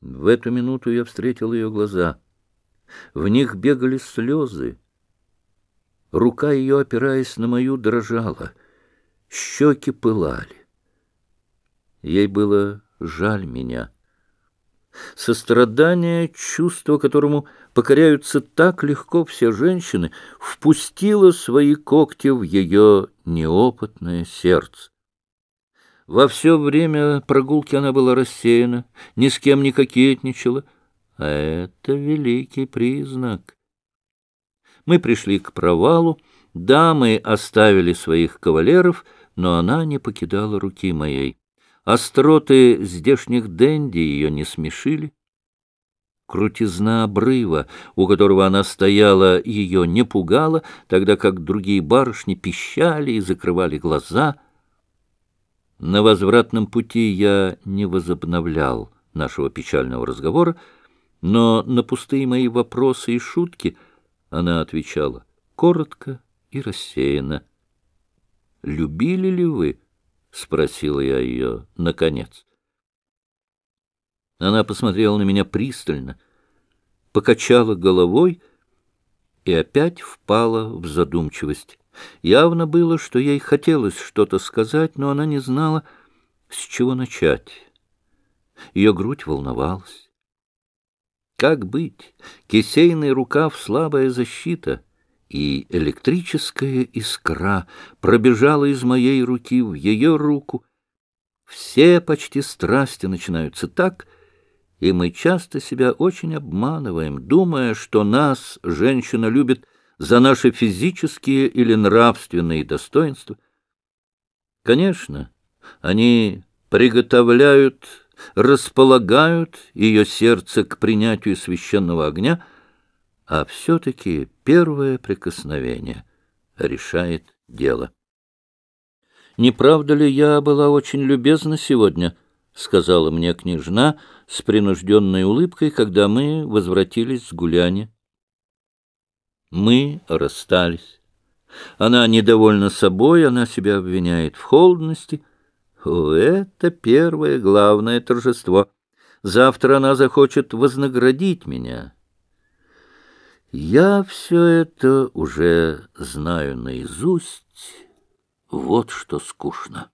В эту минуту я встретил ее глаза. В них бегали слезы. Рука ее, опираясь на мою, дрожала. Щеки пылали. Ей было жаль меня. Сострадание, чувство, которому покоряются так легко все женщины, впустило свои когти в ее неопытное сердце. Во все время прогулки она была рассеяна, ни с кем не кокетничала, а это великий признак. Мы пришли к провалу, дамы оставили своих кавалеров, но она не покидала руки моей. Остроты здешних денди ее не смешили. Крутизна обрыва, у которого она стояла, ее не пугала, тогда как другие барышни пищали и закрывали глаза. На возвратном пути я не возобновлял нашего печального разговора, но на пустые мои вопросы и шутки она отвечала коротко и рассеянно. «Любили ли вы?» — спросила я ее наконец. Она посмотрела на меня пристально, покачала головой и опять впала в задумчивость. Явно было, что ей хотелось что-то сказать, но она не знала, с чего начать. Ее грудь волновалась. Как быть? Кисейный рукав — слабая защита — и электрическая искра пробежала из моей руки в ее руку. Все почти страсти начинаются так, и мы часто себя очень обманываем, думая, что нас женщина любит за наши физические или нравственные достоинства. Конечно, они приготовляют, располагают ее сердце к принятию священного огня — а все-таки первое прикосновение решает дело. «Не правда ли я была очень любезна сегодня?» — сказала мне княжна с принужденной улыбкой, когда мы возвратились с гуляния. Мы расстались. Она недовольна собой, она себя обвиняет в холодности. О, это первое главное торжество. Завтра она захочет вознаградить меня». Я все это уже знаю наизусть, вот что скучно.